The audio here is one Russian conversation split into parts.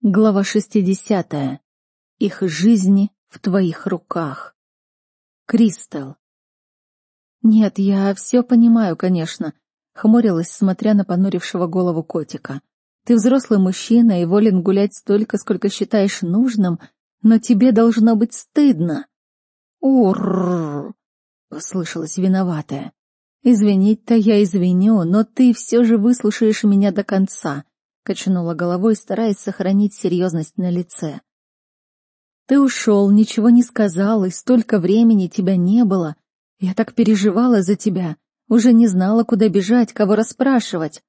Глава 60. Их жизни в твоих руках. Кристал. Нет, я все понимаю, конечно, хмурилась, смотря на понурившего голову котика. Ты взрослый мужчина и волен гулять столько, сколько считаешь нужным, но тебе должно быть стыдно. Ур! послышалось виноватая. Извинить-то я извиню, но ты все же выслушаешь меня до конца качнула головой, стараясь сохранить серьезность на лице. Ты ушел, ничего не сказал, и столько времени тебя не было. Я так переживала за тебя, уже не знала, куда бежать, кого расспрашивать.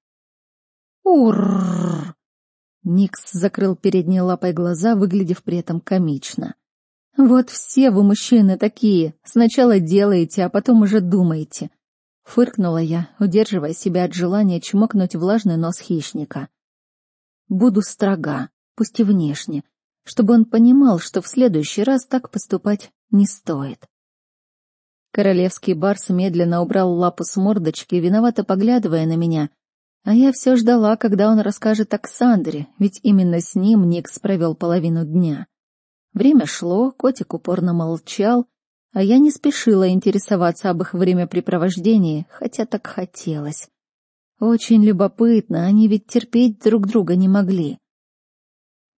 Ур! Никс закрыл передней лапой глаза, выглядев при этом комично. Вот все вы, мужчины, такие. Сначала делаете, а потом уже думаете. Фыркнула я, удерживая себя от желания чмокнуть влажный нос хищника. Буду строга, пусть и внешне, чтобы он понимал, что в следующий раз так поступать не стоит. Королевский барс медленно убрал лапу с мордочки, виновато поглядывая на меня, а я все ждала, когда он расскажет Оксандре, ведь именно с ним Никс провел половину дня. Время шло, котик упорно молчал, а я не спешила интересоваться об их времяпрепровождении, хотя так хотелось. Очень любопытно, они ведь терпеть друг друга не могли.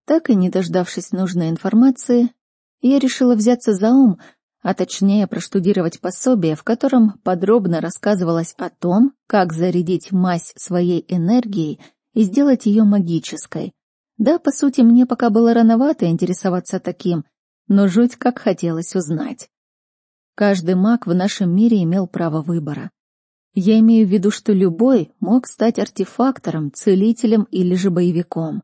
Так и не дождавшись нужной информации, я решила взяться за ум, а точнее проштудировать пособие, в котором подробно рассказывалось о том, как зарядить мазь своей энергией и сделать ее магической. Да, по сути, мне пока было рановато интересоваться таким, но жуть как хотелось узнать. Каждый маг в нашем мире имел право выбора. Я имею в виду, что любой мог стать артефактором, целителем или же боевиком.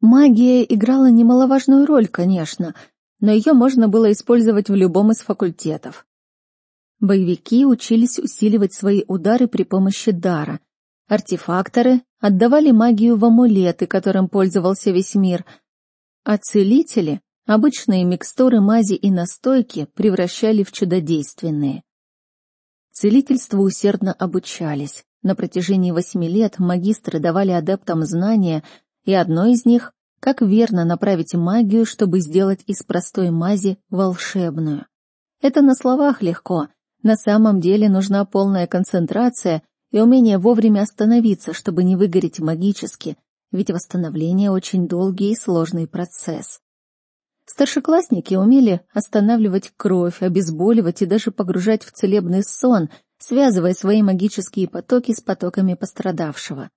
Магия играла немаловажную роль, конечно, но ее можно было использовать в любом из факультетов. Боевики учились усиливать свои удары при помощи дара. Артефакторы отдавали магию в амулеты, которым пользовался весь мир, а целители — обычные микстуры мази и настойки превращали в чудодейственные. Целительству усердно обучались. На протяжении восьми лет магистры давали адептам знания, и одно из них — как верно направить магию, чтобы сделать из простой мази волшебную. Это на словах легко, на самом деле нужна полная концентрация и умение вовремя остановиться, чтобы не выгореть магически, ведь восстановление очень долгий и сложный процесс. Старшеклассники умели останавливать кровь, обезболивать и даже погружать в целебный сон, связывая свои магические потоки с потоками пострадавшего.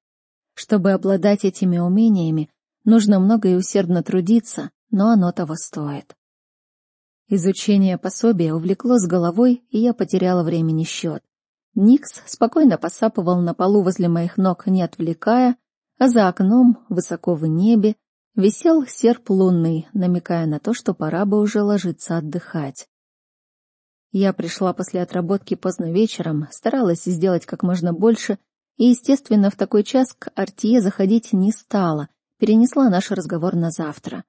Чтобы обладать этими умениями, нужно много и усердно трудиться, но оно того стоит. Изучение пособия увлекло с головой, и я потеряла времени счет. Никс спокойно посапывал на полу возле моих ног, не отвлекая, а за окном, высоко в небе, Висел серп лунный, намекая на то, что пора бы уже ложиться отдыхать. Я пришла после отработки поздно вечером, старалась сделать как можно больше, и, естественно, в такой час к Артье заходить не стала, перенесла наш разговор на завтра.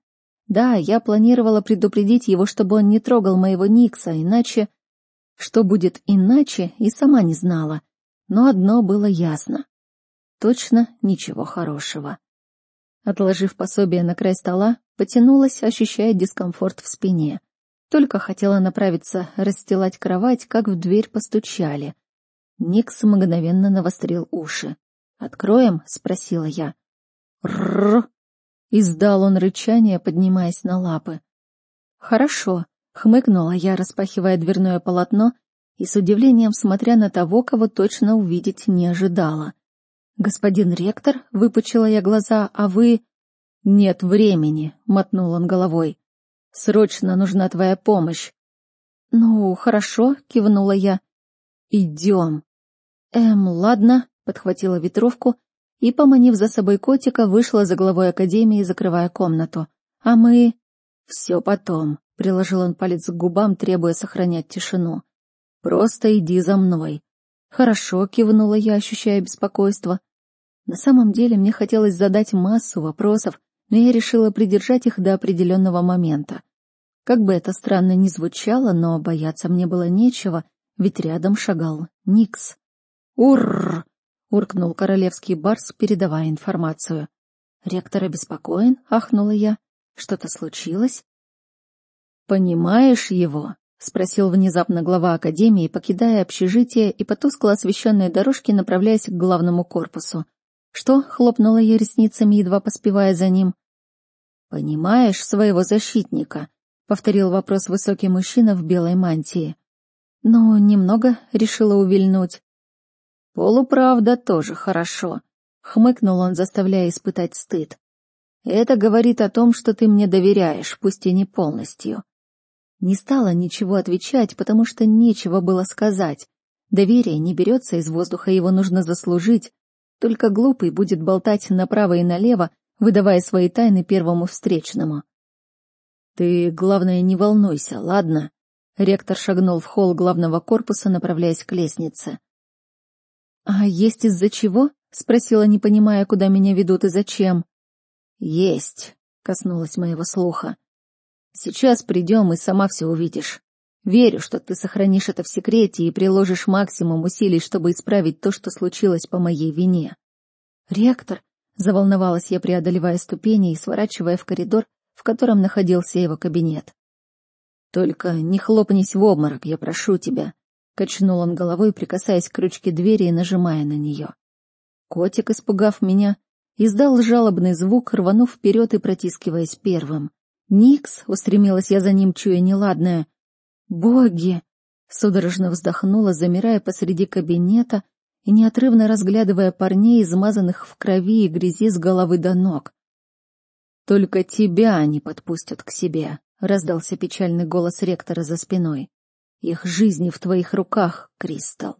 Да, я планировала предупредить его, чтобы он не трогал моего Никса, иначе... Что будет иначе, и сама не знала. Но одно было ясно. Точно ничего хорошего. Отложив пособие на край стола, потянулась, ощущая дискомфорт в спине. Только хотела направиться расстилать кровать, как в дверь постучали. Никс мгновенно навострил уши. «Откроем?» — спросила я. «Рррр!» — издал он рычание, поднимаясь на лапы. «Хорошо», — хмыкнула я, распахивая дверное полотно и с удивлением смотря на того, кого точно увидеть не ожидала. «Господин ректор?» — выпучила я глаза, «а вы...» «Нет времени», — мотнул он головой. «Срочно нужна твоя помощь». «Ну, хорошо», — кивнула я. «Идем». «Эм, ладно», — подхватила ветровку и, поманив за собой котика, вышла за главой академии, закрывая комнату. «А мы...» «Все потом», — приложил он палец к губам, требуя сохранять тишину. «Просто иди за мной». «Хорошо», — кивнула я, ощущая беспокойство. На самом деле мне хотелось задать массу вопросов, но я решила придержать их до определенного момента. Как бы это странно ни звучало, но бояться мне было нечего, ведь рядом шагал Никс. «Уррр!» — уркнул королевский барс, передавая информацию. Ректор обеспокоен, ахнула я. Что-то случилось? Понимаешь его? спросил внезапно глава академии, покидая общежитие и по тускло освещенной дорожке направляясь к главному корпусу. Что? хлопнула я ресницами, едва поспевая за ним. Понимаешь своего защитника? повторил вопрос высокий мужчина в белой мантии. Но немного решила увильнуть. Полуправда тоже хорошо, хмыкнул он, заставляя испытать стыд. Это говорит о том, что ты мне доверяешь, пусть и не полностью. Не стала ничего отвечать, потому что нечего было сказать. Доверие не берется из воздуха, его нужно заслужить. Только глупый будет болтать направо и налево, выдавая свои тайны первому встречному. Ты, главное, не волнуйся, ладно? Ректор шагнул в холл главного корпуса, направляясь к лестнице. «А есть из-за чего?» — спросила, не понимая, куда меня ведут и зачем. «Есть», — коснулась моего слуха. «Сейчас придем и сама все увидишь. Верю, что ты сохранишь это в секрете и приложишь максимум усилий, чтобы исправить то, что случилось по моей вине». «Ректор», — заволновалась я, преодолевая ступени и сворачивая в коридор, в котором находился его кабинет. «Только не хлопнись в обморок, я прошу тебя», Качнул он головой, прикасаясь к ручке двери и нажимая на нее. Котик, испугав меня, издал жалобный звук, рванув вперед и протискиваясь первым. «Никс!» — устремилась я за ним, чуя неладное. «Боги!» — судорожно вздохнула, замирая посреди кабинета и неотрывно разглядывая парней, измазанных в крови и грязи с головы до ног. «Только тебя они подпустят к себе», — раздался печальный голос ректора за спиной. Их жизни в твоих руках, Кристал.